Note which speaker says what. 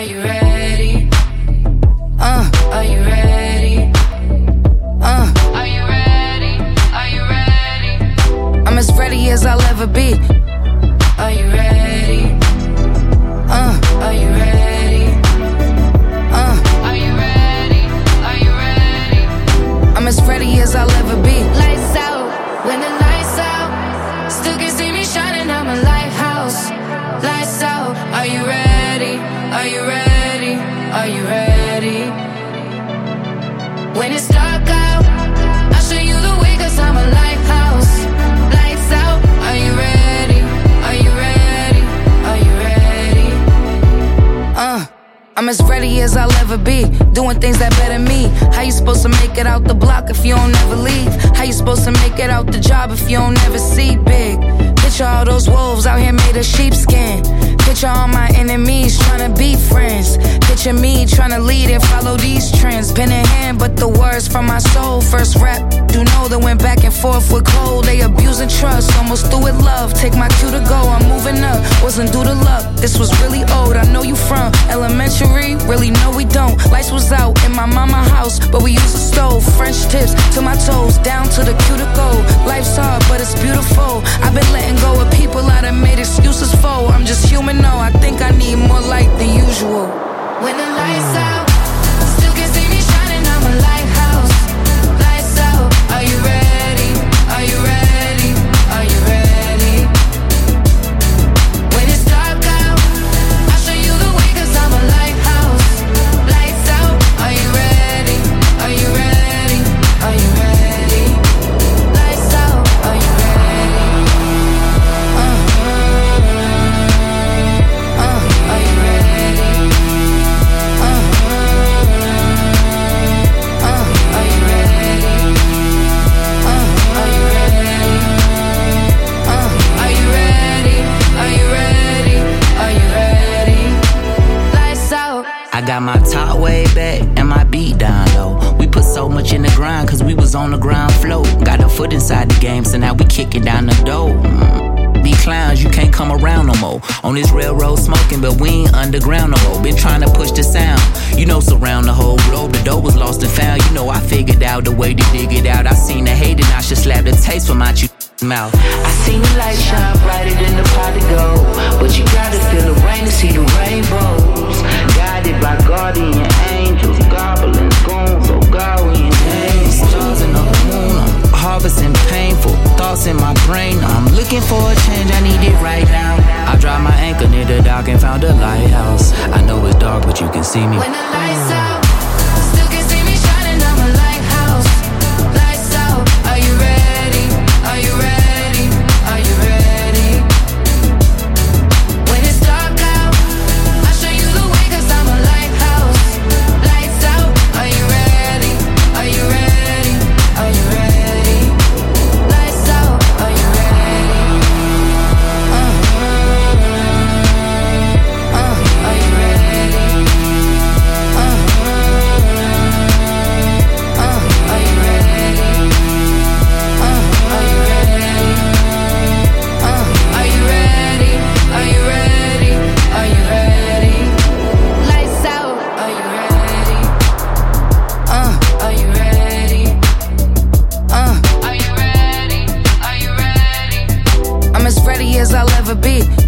Speaker 1: Are you ready? I'm as ready as I'll ever be, doing things that better me. How you supposed to make it out the block if you don't never leave? How you supposed to make it out the job if you don't never see big? Picture all those wolves out here made of sheepskin. Picture all my enemies trying to be friends. Picture me trying to lead and follow these trends. Words from my soul. First rap, do know that went back and forth with cold. They abusing trust, almost through with love. Take my cue to go, I'm moving up. Wasn't due to luck, this was really old. I know you from elementary, really no we don't. Lights was out in my mama house, but we used a stove. French tips to my toes, down to the
Speaker 2: was on the ground floor. Got a foot inside the game, so now we kicking down the door. Mm. These clowns, you can't come around no more. On this railroad smoking, but we ain't underground no more. Been trying to push the sound, you know, surround the whole globe. The dough was lost and found, you know, I figured out the way to dig it out. I seen the hate and I should slap the taste from you mouth. I seen the light shine brighter than the pot of gold. But you gotta feel the rain to see the rainbows. Guided by guardian and found a lighthouse. I know it's dark, but you can see me.
Speaker 1: When the lights out, Never be.